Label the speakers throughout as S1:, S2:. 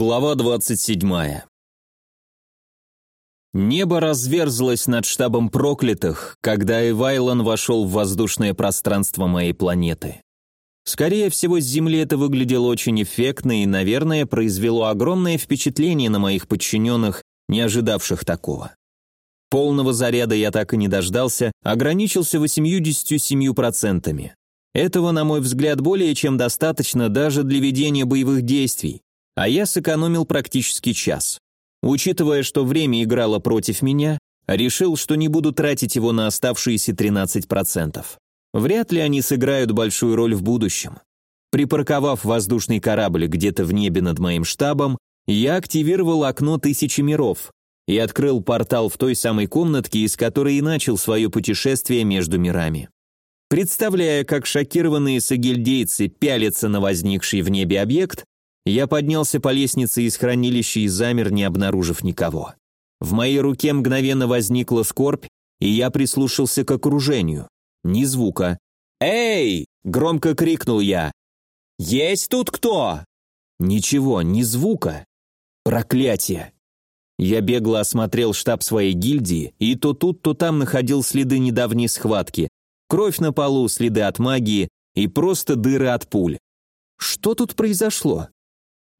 S1: Глава 27. Небо разверзлось над штабом проклятых, когда Эвайлон вошел в воздушное пространство моей планеты. Скорее всего, с Земли это выглядело очень эффектно и, наверное, произвело огромное впечатление на моих подчиненных, не ожидавших такого. Полного заряда я так и не дождался, ограничился 87%. Этого, на мой взгляд, более чем достаточно даже для ведения боевых действий а я сэкономил практически час. Учитывая, что время играло против меня, решил, что не буду тратить его на оставшиеся 13%. Вряд ли они сыграют большую роль в будущем. Припарковав воздушный корабль где-то в небе над моим штабом, я активировал окно тысячи миров и открыл портал в той самой комнатке, из которой и начал свое путешествие между мирами. Представляя, как шокированные сагильдейцы пялятся на возникший в небе объект, я поднялся по лестнице из хранилища и замер, не обнаружив никого. В моей руке мгновенно возникла скорбь, и я прислушался к окружению. Ни звука. «Эй!» — громко крикнул я. «Есть тут кто?» Ничего, ни звука. Проклятие. Я бегло осмотрел штаб своей гильдии, и то тут, то там находил следы недавней схватки. Кровь на полу, следы от магии и просто дыры от пуль. Что тут произошло?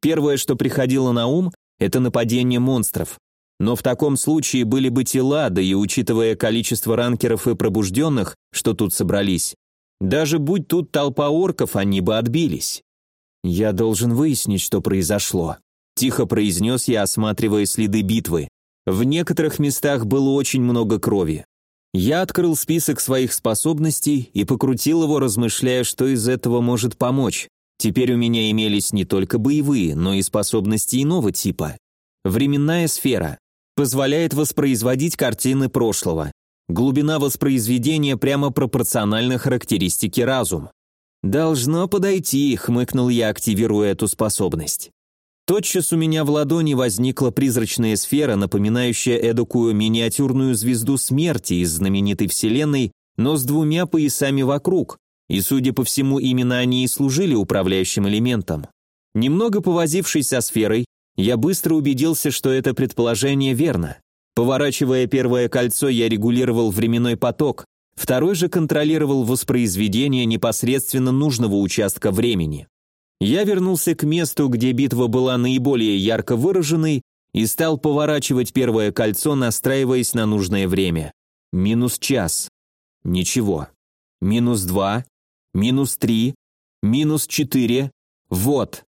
S1: Первое, что приходило на ум, это нападение монстров. Но в таком случае были бы тела, да и учитывая количество ранкеров и пробужденных, что тут собрались, даже будь тут толпа орков, они бы отбились. «Я должен выяснить, что произошло», – тихо произнес я, осматривая следы битвы. В некоторых местах было очень много крови. Я открыл список своих способностей и покрутил его, размышляя, что из этого может помочь. Теперь у меня имелись не только боевые, но и способности иного типа. Временная сфера позволяет воспроизводить картины прошлого. Глубина воспроизведения прямо пропорциональна характеристике разум. «Должно подойти», — хмыкнул я, активируя эту способность. Тотчас у меня в ладони возникла призрачная сфера, напоминающая эдакую миниатюрную звезду смерти из знаменитой вселенной, но с двумя поясами вокруг, и, судя по всему, именно они и служили управляющим элементом. Немного повозившись со сферой, я быстро убедился, что это предположение верно. Поворачивая первое кольцо, я регулировал временной поток, второй же контролировал воспроизведение непосредственно нужного участка времени. Я вернулся к месту, где битва была наиболее ярко выраженной, и стал поворачивать первое кольцо, настраиваясь на нужное время. Минус час. Ничего. Минус два минус три, минус четыре, вот.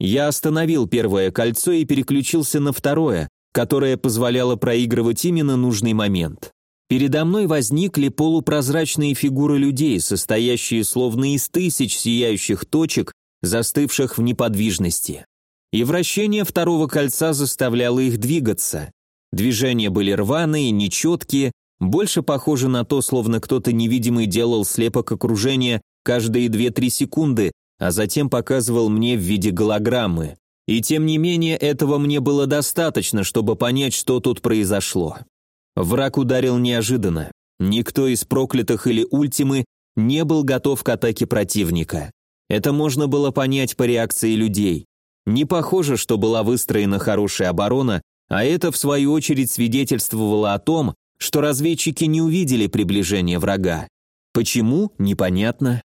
S1: Я остановил первое кольцо и переключился на второе, которое позволяло проигрывать именно нужный момент. Передо мной возникли полупрозрачные фигуры людей, состоящие словно из тысяч сияющих точек, застывших в неподвижности. И вращение второго кольца заставляло их двигаться. Движения были рваные, нечеткие, больше похожи на то, словно кто-то невидимый делал слепок окружения каждые 2-3 секунды, а затем показывал мне в виде голограммы. И тем не менее этого мне было достаточно, чтобы понять, что тут произошло. Враг ударил неожиданно. Никто из проклятых или ультимы не был готов к атаке противника. Это можно было понять по реакции людей. Не похоже, что была выстроена хорошая оборона, а это в свою очередь свидетельствовало о том, что разведчики не увидели приближение врага. Почему? Непонятно.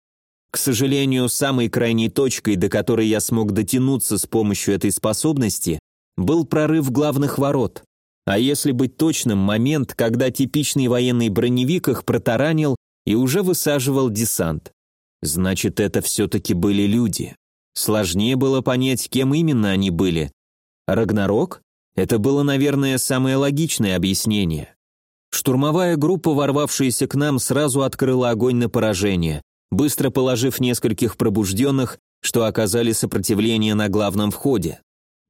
S1: К сожалению, самой крайней точкой, до которой я смог дотянуться с помощью этой способности, был прорыв главных ворот. А если быть точным, момент, когда типичный военный броневик их протаранил и уже высаживал десант. Значит, это все-таки были люди. Сложнее было понять, кем именно они были. Рагнарок? Это было, наверное, самое логичное объяснение. Штурмовая группа, ворвавшаяся к нам, сразу открыла огонь на поражение, быстро положив нескольких пробужденных, что оказали сопротивление на главном входе.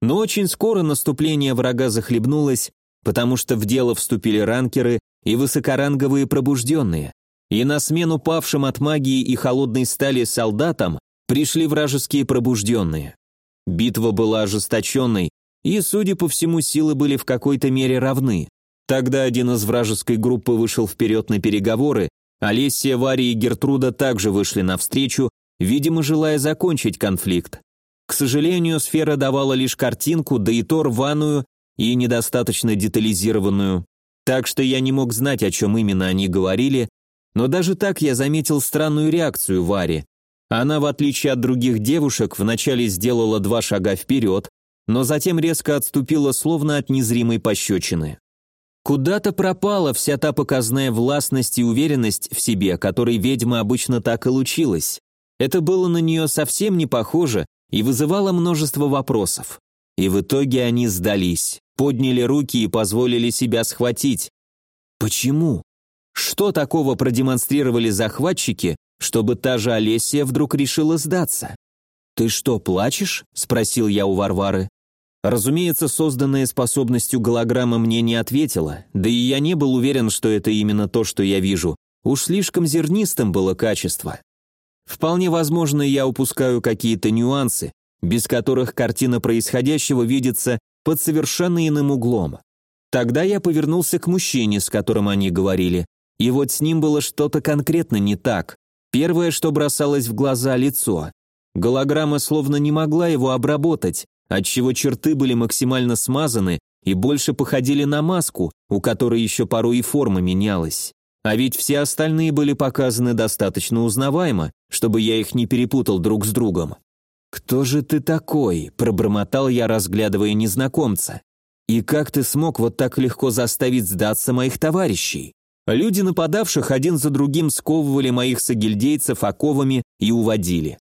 S1: Но очень скоро наступление врага захлебнулось, потому что в дело вступили ранкеры и высокоранговые пробужденные, и на смену павшим от магии и холодной стали солдатам пришли вражеские пробужденные. Битва была ожесточенной, и, судя по всему, силы были в какой-то мере равны. Тогда один из вражеской группы вышел вперед на переговоры, Олеся, Варя и Гертруда также вышли навстречу, видимо, желая закончить конфликт. К сожалению, сфера давала лишь картинку, да и то рваную и недостаточно детализированную. Так что я не мог знать, о чем именно они говорили, но даже так я заметил странную реакцию Вари. Она, в отличие от других девушек, вначале сделала два шага вперед, но затем резко отступила, словно от незримой пощечины. Куда-то пропала вся та показная властность и уверенность в себе, которой ведьма обычно так и лучилась. Это было на нее совсем не похоже и вызывало множество вопросов. И в итоге они сдались, подняли руки и позволили себя схватить. Почему? Что такого продемонстрировали захватчики, чтобы та же Олесия вдруг решила сдаться? «Ты что, плачешь?» – спросил я у Варвары. Разумеется, созданная способностью голограмма мне не ответила, да и я не был уверен, что это именно то, что я вижу. Уж слишком зернистым было качество. Вполне возможно, я упускаю какие-то нюансы, без которых картина происходящего видится под совершенно иным углом. Тогда я повернулся к мужчине, с которым они говорили, и вот с ним было что-то конкретно не так. Первое, что бросалось в глаза – лицо. Голограмма словно не могла его обработать, отчего черты были максимально смазаны и больше походили на маску, у которой еще порой и форма менялась. А ведь все остальные были показаны достаточно узнаваемо, чтобы я их не перепутал друг с другом. «Кто же ты такой?» – пробормотал я, разглядывая незнакомца. «И как ты смог вот так легко заставить сдаться моих товарищей?» Люди нападавших один за другим сковывали моих сагильдейцев оковами и уводили.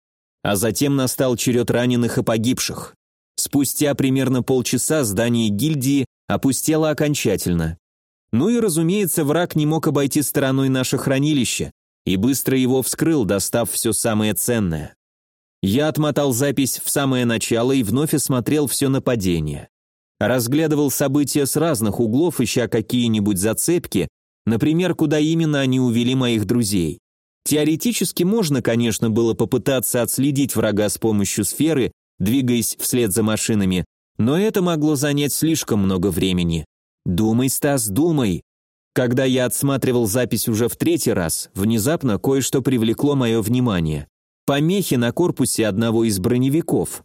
S1: А затем настал черед раненых и погибших. Спустя примерно полчаса здание гильдии опустело окончательно. Ну и, разумеется, враг не мог обойти стороной наше хранилище и быстро его вскрыл, достав все самое ценное. Я отмотал запись в самое начало и вновь осмотрел все нападение. Разглядывал события с разных углов, ища какие-нибудь зацепки, например, куда именно они увели моих друзей. Теоретически можно, конечно, было попытаться отследить врага с помощью сферы двигаясь вслед за машинами, но это могло занять слишком много времени. Думай, Стас, думай. Когда я отсматривал запись уже в третий раз, внезапно кое-что привлекло мое внимание. Помехи на корпусе одного из броневиков.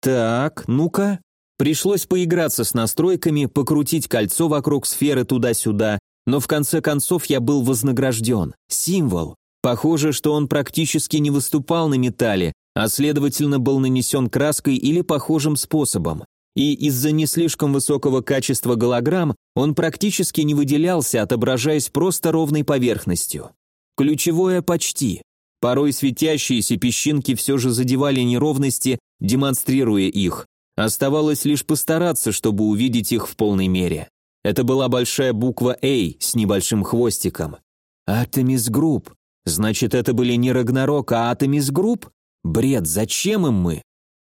S1: Так, ну-ка. Пришлось поиграться с настройками, покрутить кольцо вокруг сферы туда-сюда, но в конце концов я был вознагражден. Символ. Похоже, что он практически не выступал на металле, а следовательно был нанесен краской или похожим способом. И из-за не слишком высокого качества голограмм он практически не выделялся, отображаясь просто ровной поверхностью. Ключевое почти. Порой светящиеся песчинки все же задевали неровности, демонстрируя их. Оставалось лишь постараться, чтобы увидеть их в полной мере. Это была большая буква «А» с небольшим хвостиком. «Атомис Групп». Значит, это были не Рагнарок, а Атомис Групп? Бред, зачем им мы?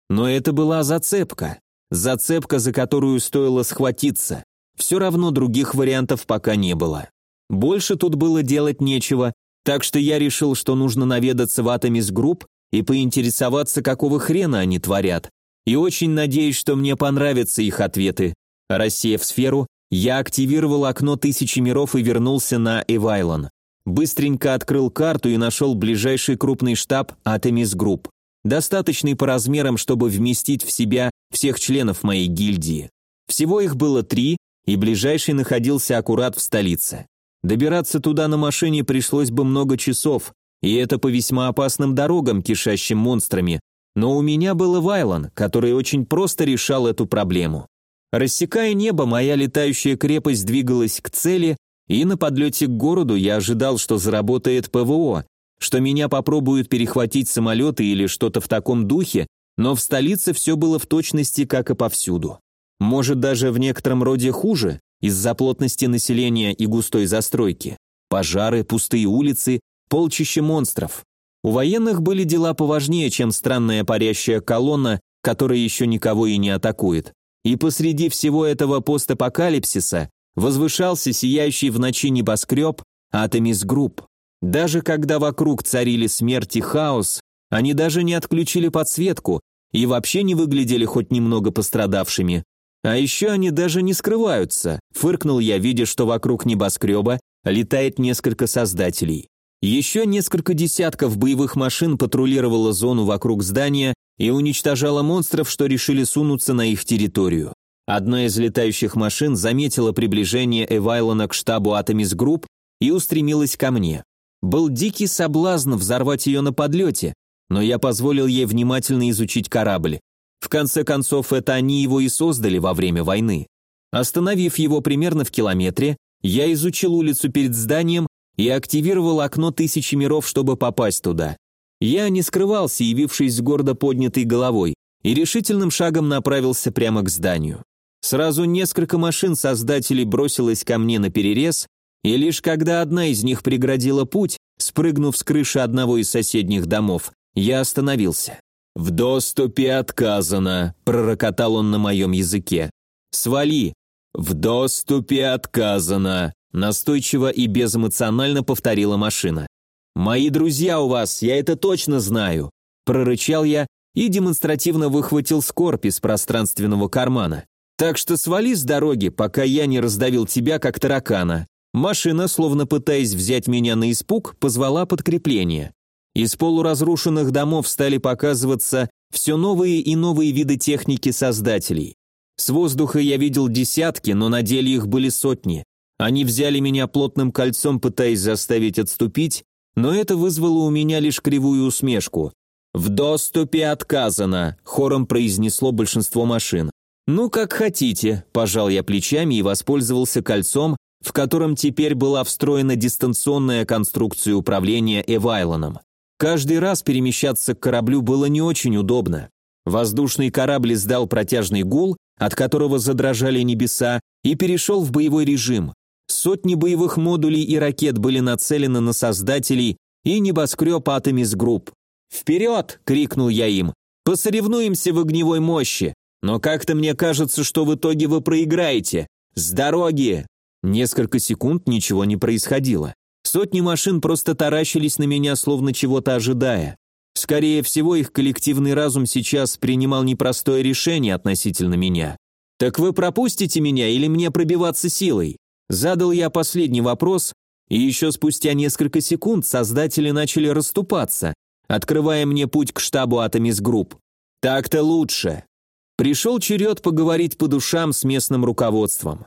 S1: Но это была зацепка. Зацепка, за которую стоило схватиться. Все равно других вариантов пока не было. Больше тут было делать нечего, так что я решил, что нужно наведаться в Атомис Групп и поинтересоваться, какого хрена они творят. И очень надеюсь, что мне понравятся их ответы. Рассеяв сферу, я активировал окно тысячи миров и вернулся на Эвайлон. Быстренько открыл карту и нашел ближайший крупный штаб Атомис Групп, достаточный по размерам, чтобы вместить в себя всех членов моей гильдии. Всего их было три, и ближайший находился аккурат в столице. Добираться туда на машине пришлось бы много часов, и это по весьма опасным дорогам, кишащим монстрами, но у меня был Эвайлон, который очень просто решал эту проблему. Рассекая небо, моя летающая крепость двигалась к цели, и на подлете к городу я ожидал, что заработает ПВО, что меня попробуют перехватить самолеты или что-то в таком духе, но в столице все было в точности, как и повсюду. Может, даже в некотором роде хуже, из-за плотности населения и густой застройки. Пожары, пустые улицы, полчища монстров. У военных были дела поважнее, чем странная парящая колонна, которая еще никого и не атакует. И посреди всего этого постапокалипсиса возвышался сияющий в ночи небоскреб Атомис Групп. Даже когда вокруг царили смерть и хаос, они даже не отключили подсветку и вообще не выглядели хоть немного пострадавшими. А еще они даже не скрываются, фыркнул я, видя, что вокруг небоскреба летает несколько создателей. Еще несколько десятков боевых машин патрулировало зону вокруг здания и уничтожала монстров, что решили сунуться на их территорию. Одна из летающих машин заметила приближение Эвайлона к штабу Атомис Групп и устремилась ко мне. Был дикий соблазн взорвать ее на подлете, но я позволил ей внимательно изучить корабль. В конце концов, это они его и создали во время войны. Остановив его примерно в километре, я изучил улицу перед зданием и активировал окно тысячи миров, чтобы попасть туда. Я не скрывался, явившись с гордо поднятой головой, и решительным шагом направился прямо к зданию. Сразу несколько машин создателей бросилось ко мне на перерез, и лишь когда одна из них преградила путь, спрыгнув с крыши одного из соседних домов, я остановился. «В доступе отказано», — пророкотал он на моем языке. «Свали!» «В доступе отказано», — настойчиво и безэмоционально повторила машина. «Мои друзья у вас, я это точно знаю», — прорычал я и демонстративно выхватил скорбь из пространственного кармана. «Так что свали с дороги, пока я не раздавил тебя, как таракана». Машина, словно пытаясь взять меня на испуг, позвала подкрепление. Из полуразрушенных домов стали показываться все новые и новые виды техники создателей. С воздуха я видел десятки, но на деле их были сотни. Они взяли меня плотным кольцом, пытаясь заставить отступить, но это вызвало у меня лишь кривую усмешку. «В доступе отказано», — хором произнесло большинство машин. «Ну, как хотите», – пожал я плечами и воспользовался кольцом, в котором теперь была встроена дистанционная конструкция управления Эвайлоном. Каждый раз перемещаться к кораблю было не очень удобно. Воздушный корабль издал протяжный гул, от которого задрожали небеса, и перешел в боевой режим. Сотни боевых модулей и ракет были нацелены на создателей и небоскреб Атомис Групп. «Вперед!» — крикнул я им. «Посоревнуемся в огневой мощи! Но как-то мне кажется, что в итоге вы проиграете! С дороги!» Несколько секунд ничего не происходило. Сотни машин просто таращились на меня, словно чего-то ожидая. Скорее всего, их коллективный разум сейчас принимал непростое решение относительно меня. «Так вы пропустите меня или мне пробиваться силой?» Задал я последний вопрос, и еще спустя несколько секунд создатели начали расступаться, открывая мне путь к штабу Атомис Групп. «Так-то лучше». Пришел черед поговорить по душам с местным руководством.